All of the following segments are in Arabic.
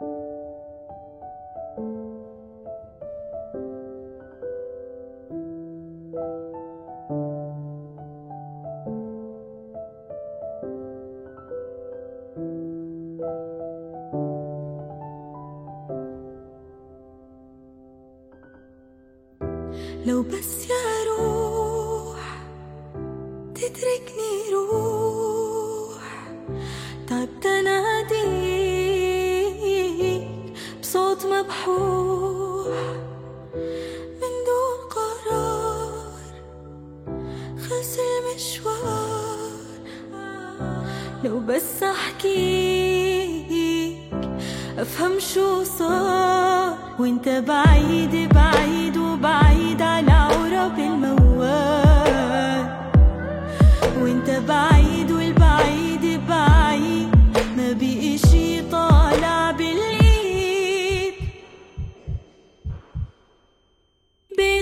لو بس يا روح تتركني مبحوح من دون قرار خلص المشوار لو بس أحكيك أفهم شو صار وإنت بعيد بعيد.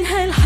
inhale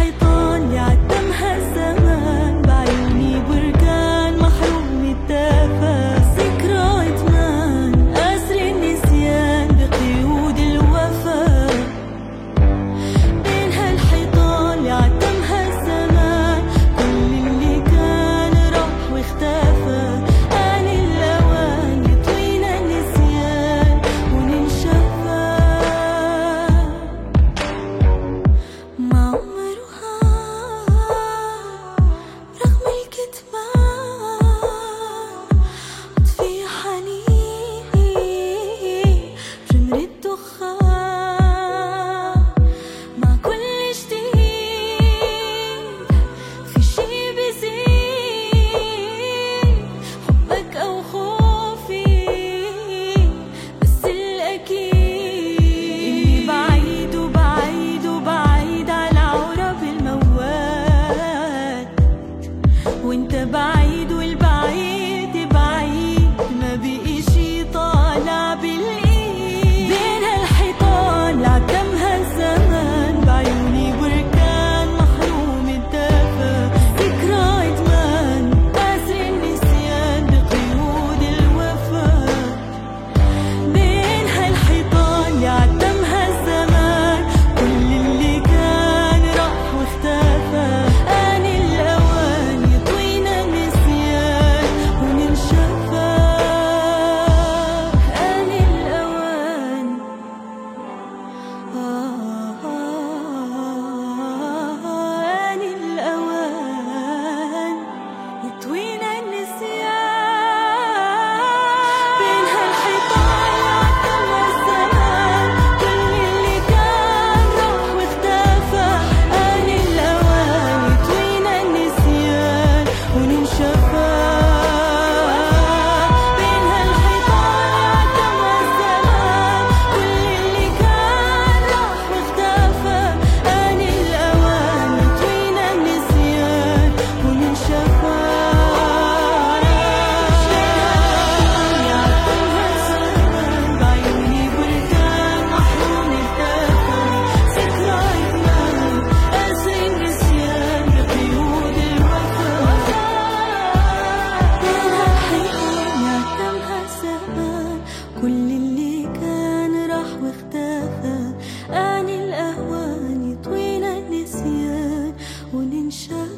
كل اللي كان راح واختفى. عن الأهوان طويلة النسيان وننشفى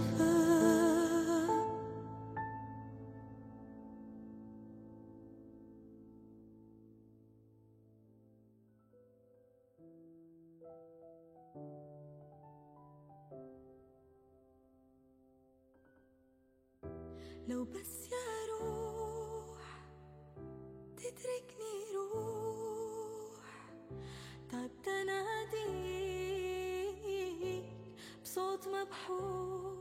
لو بس يا صوت مبحوث.